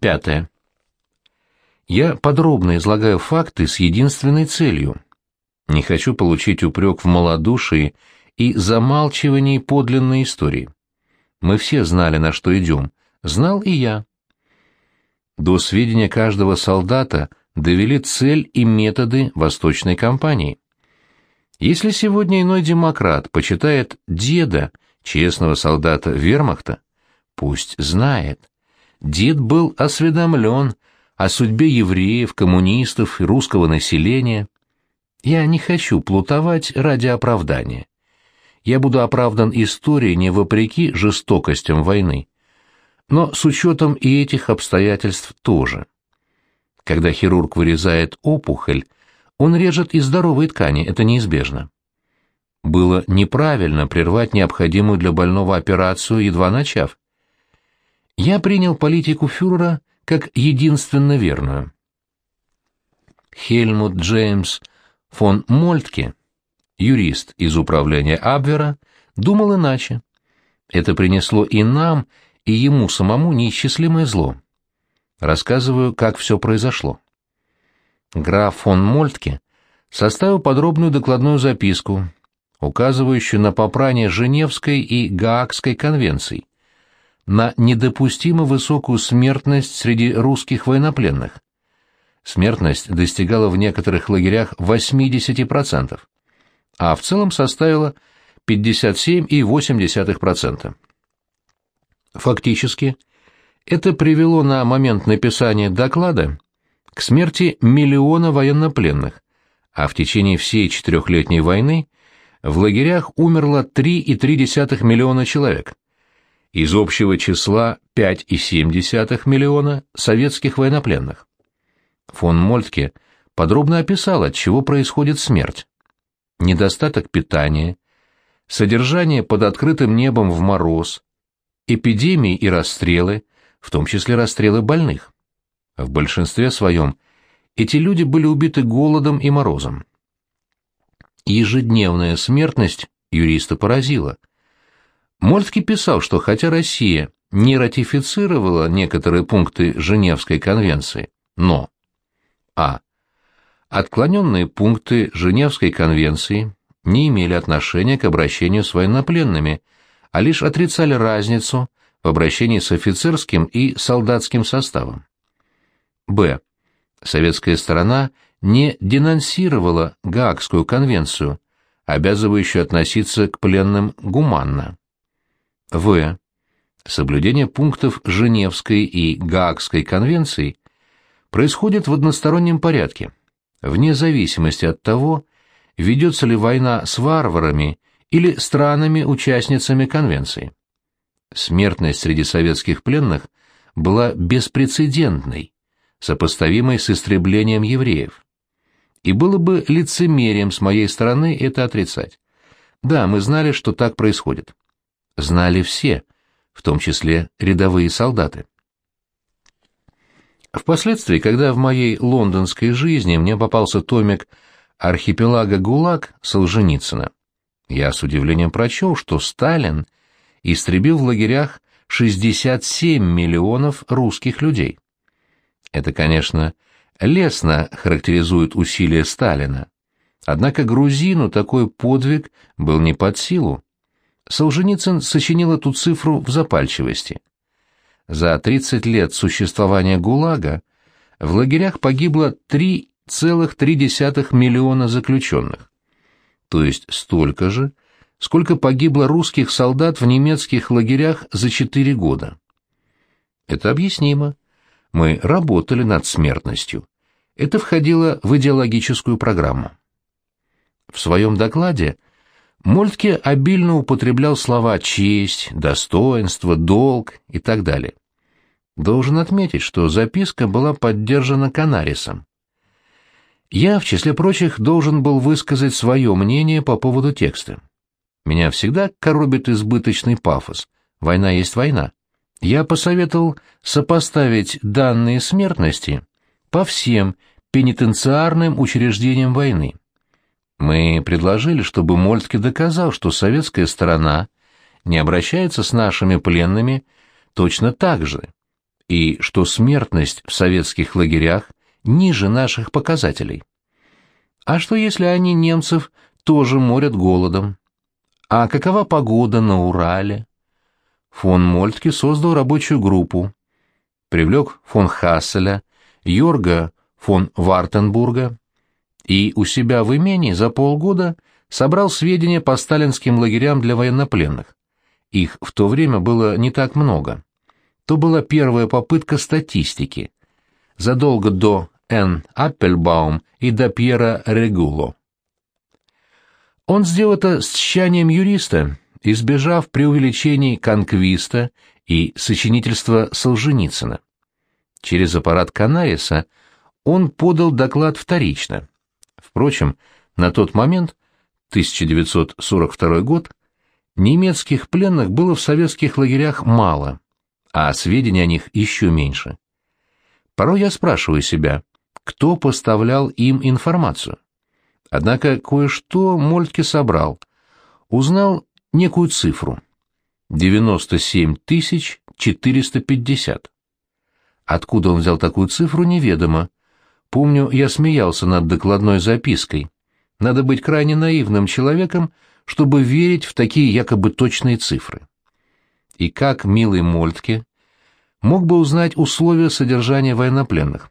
Пятое. Я подробно излагаю факты с единственной целью. Не хочу получить упрек в малодушии и замалчивании подлинной истории. Мы все знали, на что идем. Знал и я. До сведения каждого солдата довели цель и методы восточной кампании. Если сегодня иной демократ почитает деда, честного солдата вермахта, пусть знает. Дед был осведомлен о судьбе евреев, коммунистов и русского населения. Я не хочу плутовать ради оправдания. Я буду оправдан историей не вопреки жестокостям войны, но с учетом и этих обстоятельств тоже. Когда хирург вырезает опухоль, он режет и здоровые ткани, это неизбежно. Было неправильно прервать необходимую для больного операцию, едва начав. Я принял политику фюрера как единственно верную. Хельмут Джеймс фон Мольтке, юрист из управления Абвера, думал иначе. Это принесло и нам, и ему самому неисчислимое зло. Рассказываю, как все произошло граф фон Мольтке составил подробную докладную записку, указывающую на попрание Женевской и Гаагской конвенций, на недопустимо высокую смертность среди русских военнопленных. Смертность достигала в некоторых лагерях 80%, а в целом составила 57,8%. Фактически, это привело на момент написания доклада к смерти миллиона военнопленных, а в течение всей четырехлетней войны в лагерях умерло 3,3 миллиона человек. Из общего числа 5,7 миллиона советских военнопленных. Фон Мольтке подробно описал, от чего происходит смерть. Недостаток питания, содержание под открытым небом в мороз, эпидемии и расстрелы, в том числе расстрелы больных. В большинстве своем эти люди были убиты голодом и морозом. Ежедневная смертность юриста поразила. Мольский писал, что хотя Россия не ратифицировала некоторые пункты Женевской конвенции, но а. Отклоненные пункты Женевской конвенции не имели отношения к обращению с военнопленными, а лишь отрицали разницу в обращении с офицерским и солдатским составом. Б. Советская сторона не денонсировала Гаагскую конвенцию, обязывающую относиться к пленным гуманно. В. Соблюдение пунктов Женевской и Гаагской конвенций происходит в одностороннем порядке, вне зависимости от того, ведется ли война с варварами или странами-участницами конвенции. Смертность среди советских пленных была беспрецедентной, сопоставимой с истреблением евреев. И было бы лицемерием с моей стороны это отрицать. Да, мы знали, что так происходит. Знали все, в том числе рядовые солдаты. Впоследствии, когда в моей лондонской жизни мне попался томик «Архипелага ГУЛАГ» Солженицына, я с удивлением прочел, что Сталин истребил в лагерях 67 миллионов русских людей. Это, конечно, лестно характеризует усилия Сталина. Однако грузину такой подвиг был не под силу. Солженицын сочинил эту цифру в запальчивости. За 30 лет существования ГУЛАГа в лагерях погибло 3,3 миллиона заключенных. То есть столько же, сколько погибло русских солдат в немецких лагерях за 4 года. Это объяснимо. Мы работали над смертностью. Это входило в идеологическую программу. В своем докладе Мольтке обильно употреблял слова «честь», «достоинство», «долг» и так далее. Должен отметить, что записка была поддержана Канарисом. Я, в числе прочих, должен был высказать свое мнение по поводу текста. Меня всегда коробит избыточный пафос. Война есть война я посоветовал сопоставить данные смертности по всем пенитенциарным учреждениям войны. Мы предложили, чтобы Мольтке доказал, что советская сторона не обращается с нашими пленными точно так же, и что смертность в советских лагерях ниже наших показателей. А что если они немцев тоже морят голодом? А какова погода на Урале? Фон Мольтке создал рабочую группу, привлек фон Хасселя, Йорга фон Вартенбурга и у себя в имении за полгода собрал сведения по сталинским лагерям для военнопленных. Их в то время было не так много. То была первая попытка статистики. Задолго до Н. Аппельбаум и до Пьера Регуло. Он сделал это с тщанием юриста, избежав преувеличений конквиста и сочинительства Солженицына. Через аппарат Канариса он подал доклад вторично. Впрочем, на тот момент, 1942 год, немецких пленных было в советских лагерях мало, а сведений о них еще меньше. Порой я спрашиваю себя, кто поставлял им информацию. Однако кое-что Мольтке собрал. Узнал некую цифру. 97 450. Откуда он взял такую цифру, неведомо. Помню, я смеялся над докладной запиской. Надо быть крайне наивным человеком, чтобы верить в такие якобы точные цифры. И как милый Мольтке мог бы узнать условия содержания военнопленных?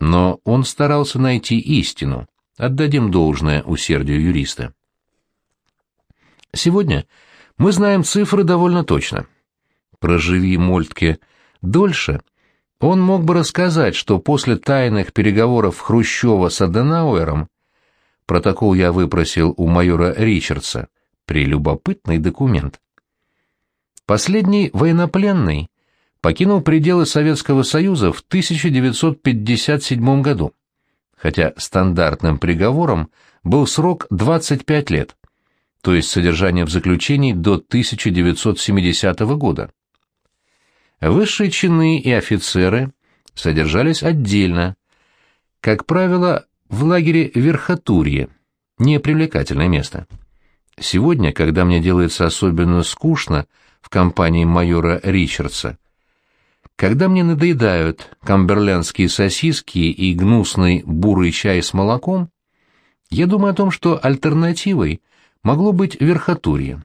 Но он старался найти истину. Отдадим должное усердию юриста. Сегодня мы знаем цифры довольно точно. Проживи Мольтке дольше, он мог бы рассказать, что после тайных переговоров Хрущева с Аденауэром протокол я выпросил у майора Ричардса, прелюбопытный документ. Последний военнопленный покинул пределы Советского Союза в 1957 году хотя стандартным приговором был срок 25 лет, то есть содержание в заключении до 1970 года. Высшие чины и офицеры содержались отдельно, как правило, в лагере Верхотурье, непривлекательное место. Сегодня, когда мне делается особенно скучно в компании майора Ричардса, когда мне надоедают камберлендские сосиски и гнусный бурый чай с молоком, я думаю о том, что альтернативой могло быть верхотурье.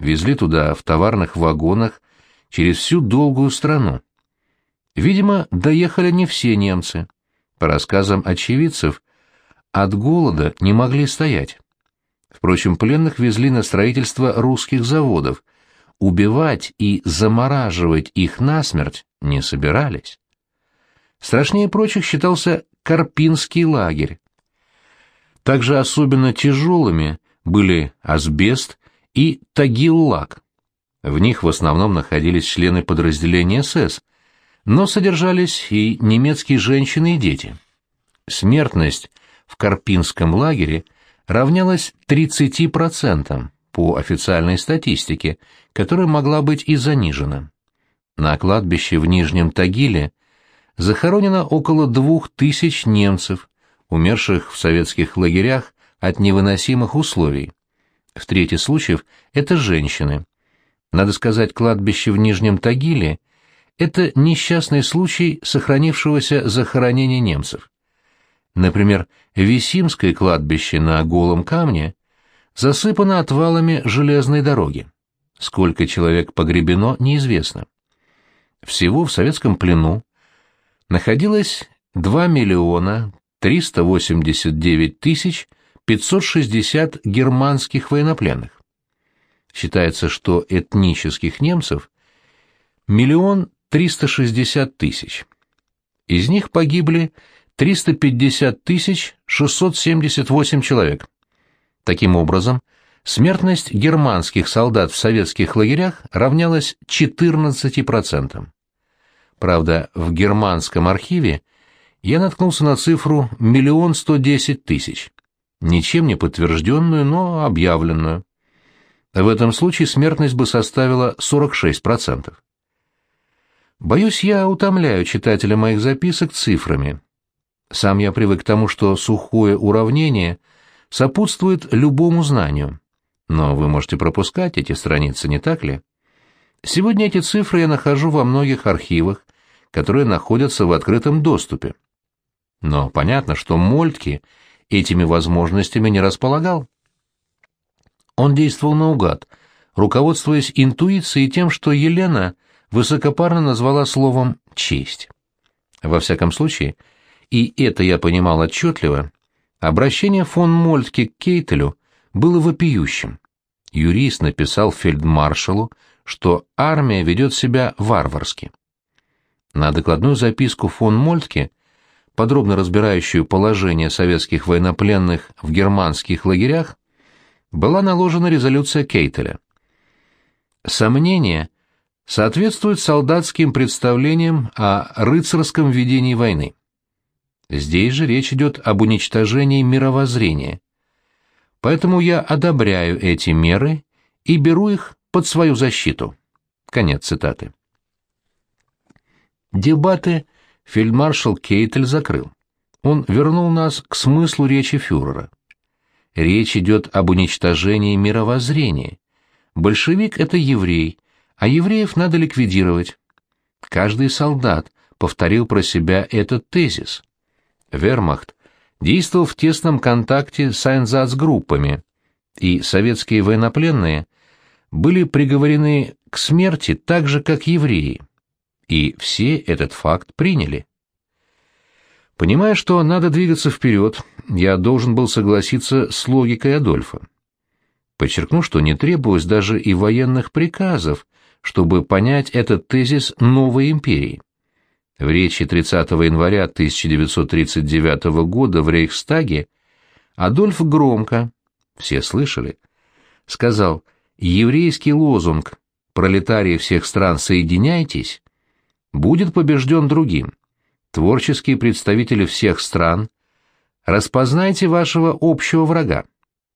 Везли туда в товарных вагонах через всю долгую страну. Видимо, доехали не все немцы. По рассказам очевидцев, от голода не могли стоять. Впрочем, пленных везли на строительство русских заводов. Убивать и замораживать их насмерть не собирались. Страшнее прочих считался Карпинский лагерь. Также особенно тяжелыми были асбест и тагиллак. В них в основном находились члены подразделения СС, но содержались и немецкие женщины и дети. Смертность в Карпинском лагере равнялась 30% по официальной статистике, которая могла быть и занижена. На кладбище в Нижнем Тагиле захоронено около двух тысяч немцев, умерших в советских лагерях от невыносимых условий. В трети случаев это женщины. Надо сказать, кладбище в Нижнем Тагиле – это несчастный случай сохранившегося захоронения немцев. Например, Висимское кладбище на голом камне засыпано отвалами железной дороги. Сколько человек погребено, неизвестно. Всего в советском плену находилось 2 миллиона 389 тысяч 560 германских военнопленных. Считается, что этнических немцев миллион 360 тысяч. Из них погибли 350 тысяч 678 человек. Таким образом, смертность германских солдат в советских лагерях равнялась 14%. Правда, в германском архиве я наткнулся на цифру миллион сто десять тысяч, ничем не подтвержденную, но объявленную. В этом случае смертность бы составила 46%. Боюсь, я утомляю читателя моих записок цифрами. Сам я привык к тому, что сухое уравнение сопутствует любому знанию. Но вы можете пропускать эти страницы, не так ли? Сегодня эти цифры я нахожу во многих архивах, которые находятся в открытом доступе. Но понятно, что Мольтке этими возможностями не располагал. Он действовал наугад, руководствуясь интуицией и тем, что Елена высокопарно назвала словом «честь». Во всяком случае, и это я понимал отчетливо, обращение фон Мольтке к Кейтелю было вопиющим. Юрист написал фельдмаршалу, что армия ведет себя варварски. На докладную записку фон Мольтке, подробно разбирающую положение советских военнопленных в германских лагерях, была наложена резолюция Кейтеля. Сомнения соответствуют солдатским представлениям о рыцарском ведении войны. Здесь же речь идет об уничтожении мировоззрения. Поэтому я одобряю эти меры и беру их под свою защиту. Конец цитаты. Дебаты фельдмаршал Кейтель закрыл. Он вернул нас к смыслу речи фюрера. Речь идет об уничтожении мировоззрения. Большевик — это еврей, а евреев надо ликвидировать. Каждый солдат повторил про себя этот тезис. Вермахт действовал в тесном контакте с айнзацгруппами, и советские военнопленные были приговорены к смерти так же, как евреи и все этот факт приняли. Понимая, что надо двигаться вперед, я должен был согласиться с логикой Адольфа. Подчеркну, что не требовалось даже и военных приказов, чтобы понять этот тезис новой империи. В речи 30 января 1939 года в Рейхстаге Адольф громко, все слышали, сказал «Еврейский лозунг «Пролетарии всех стран, соединяйтесь» будет побежден другим. Творческие представители всех стран, распознайте вашего общего врага.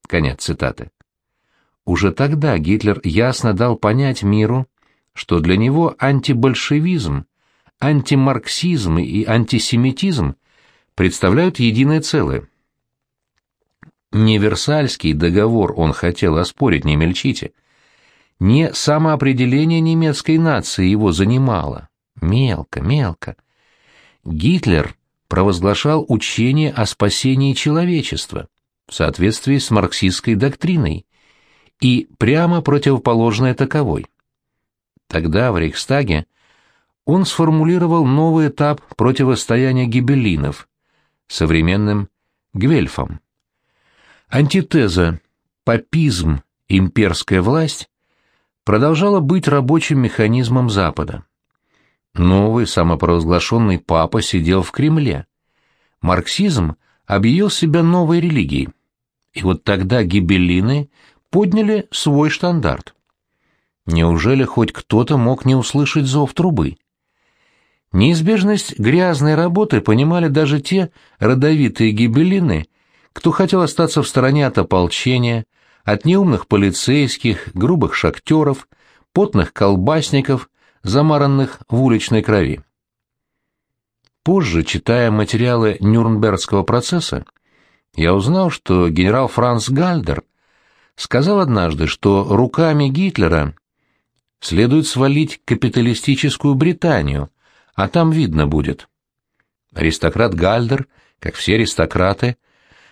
Конец цитаты. Уже тогда Гитлер ясно дал понять миру, что для него антибольшевизм, антимарксизм и антисемитизм представляют единое целое. Не Версальский договор он хотел оспорить, не мельчите. Не самоопределение немецкой нации его занимало. Мелко, мелко. Гитлер провозглашал учение о спасении человечества в соответствии с марксистской доктриной и прямо противоположное таковой. Тогда в Рейхстаге он сформулировал новый этап противостояния гибеллинов современным гвельфам. Антитеза «папизм, имперская власть» продолжала быть рабочим механизмом Запада. Новый самопровозглашенный папа сидел в Кремле. Марксизм объявил себя новой религией. И вот тогда гибеллины подняли свой штандарт. Неужели хоть кто-то мог не услышать зов трубы? Неизбежность грязной работы понимали даже те родовитые гибеллины, кто хотел остаться в стороне от ополчения, от неумных полицейских, грубых шахтеров, потных колбасников, замаранных в уличной крови. Позже, читая материалы Нюрнбергского процесса, я узнал, что генерал Франц Гальдер сказал однажды, что руками Гитлера следует свалить капиталистическую Британию, а там видно будет. Аристократ Гальдер, как все аристократы,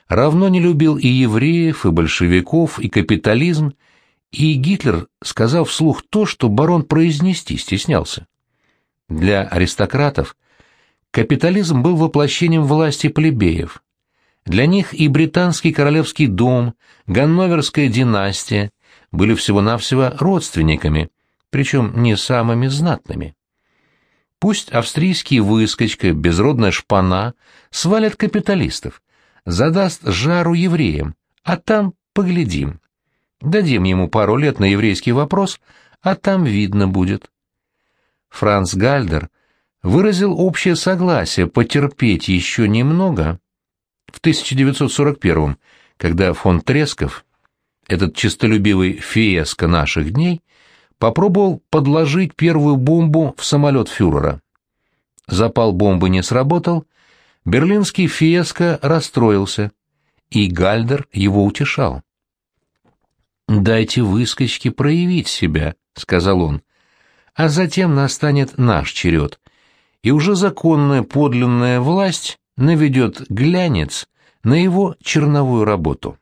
равно не любил и евреев, и большевиков, и капитализм, и Гитлер сказал вслух то, что барон произнести стеснялся. Для аристократов капитализм был воплощением власти плебеев. Для них и британский королевский дом, ганноверская династия были всего-навсего родственниками, причем не самыми знатными. Пусть австрийский выскочка, безродная шпана, свалят капиталистов, задаст жару евреям, а там поглядим. Дадим ему пару лет на еврейский вопрос, а там видно будет. Франц Гальдер выразил общее согласие потерпеть еще немного в 1941 когда фон Тресков, этот честолюбивый фиеско наших дней, попробовал подложить первую бомбу в самолет фюрера. Запал бомбы не сработал, берлинский фиеско расстроился, и Гальдер его утешал. «Дайте выскочке проявить себя», — сказал он. «А затем настанет наш черед, и уже законная подлинная власть наведет глянец на его черновую работу.